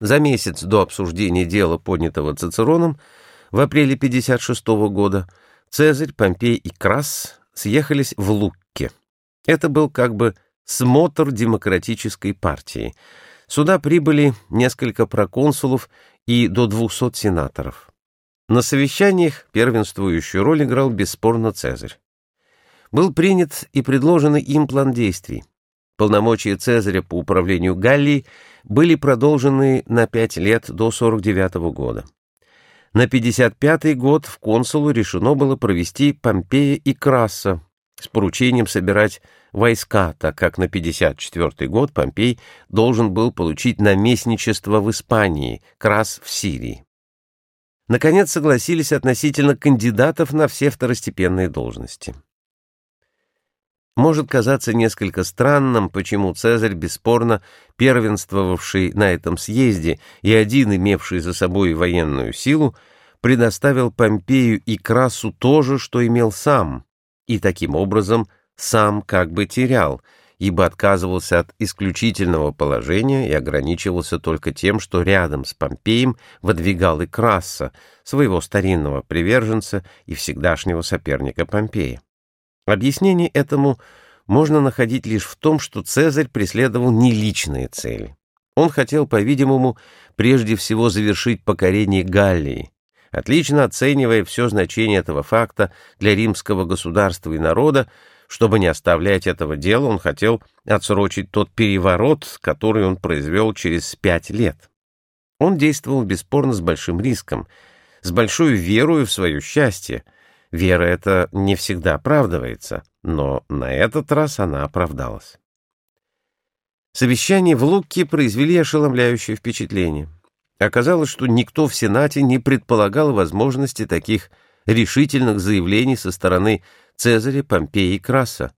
За месяц до обсуждения дела, поднятого Цицероном, в апреле 56 года Цезарь, Помпей и Крас съехались в Лукке. Это был как бы смотр демократической партии. Сюда прибыли несколько проконсулов и до 200 сенаторов. На совещаниях первенствующую роль играл бесспорно Цезарь. Был принят и предложенный им план действий. Полномочия Цезаря по управлению Галлией были продолжены на пять лет до 49 года. На 55 год в консулу решено было провести Помпея и Краса с поручением собирать войска, так как на 54 год Помпей должен был получить наместничество в Испании, Крас в Сирии. Наконец согласились относительно кандидатов на все второстепенные должности. Может казаться несколько странным, почему Цезарь, бесспорно первенствовавший на этом съезде и один имевший за собой военную силу, предоставил Помпею и Красу то же, что имел сам, и таким образом сам как бы терял, ибо отказывался от исключительного положения и ограничивался только тем, что рядом с Помпеем выдвигал и Краса, своего старинного приверженца и всегдашнего соперника Помпея. Объяснение этому можно находить лишь в том, что Цезарь преследовал не личные цели. Он хотел, по-видимому, прежде всего завершить покорение Галлии, отлично оценивая все значение этого факта для римского государства и народа, чтобы не оставлять этого дела, он хотел отсрочить тот переворот, который он произвел через пять лет. Он действовал бесспорно с большим риском, с большой верой в свое счастье, Вера эта не всегда оправдывается, но на этот раз она оправдалась. Совещания в Лукке произвели ошеломляющее впечатление. Оказалось, что никто в Сенате не предполагал возможности таких решительных заявлений со стороны Цезаря, Помпея и Краса.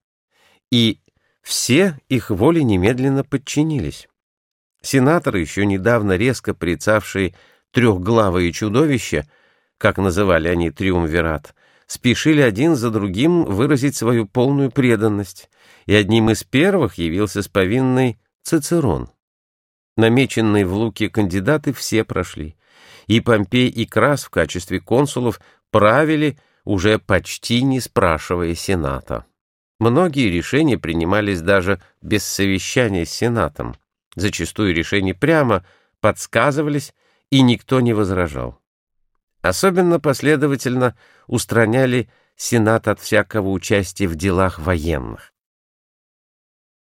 И все их воле немедленно подчинились. Сенаторы, еще недавно резко прицавшие трехглавые чудовища, как называли они триумвират, спешили один за другим выразить свою полную преданность, и одним из первых явился с повинной Цицерон. Намеченные в Луке кандидаты все прошли, и Помпей и Крас в качестве консулов правили, уже почти не спрашивая Сената. Многие решения принимались даже без совещания с Сенатом. Зачастую решения прямо подсказывались, и никто не возражал. Особенно последовательно устраняли Сенат от всякого участия в делах военных.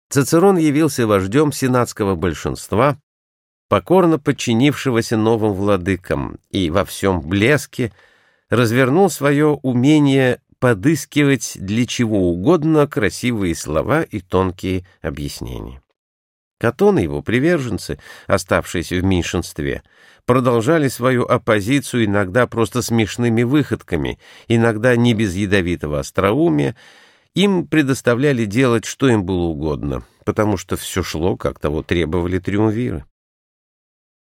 Цицерон явился вождем сенатского большинства, покорно подчинившегося новым владыкам, и во всем блеске развернул свое умение подыскивать для чего угодно красивые слова и тонкие объяснения. Катон и его приверженцы, оставшиеся в меньшинстве, продолжали свою оппозицию иногда просто смешными выходками, иногда не без ядовитого остроумия, им предоставляли делать, что им было угодно, потому что все шло, как того требовали триумвиры.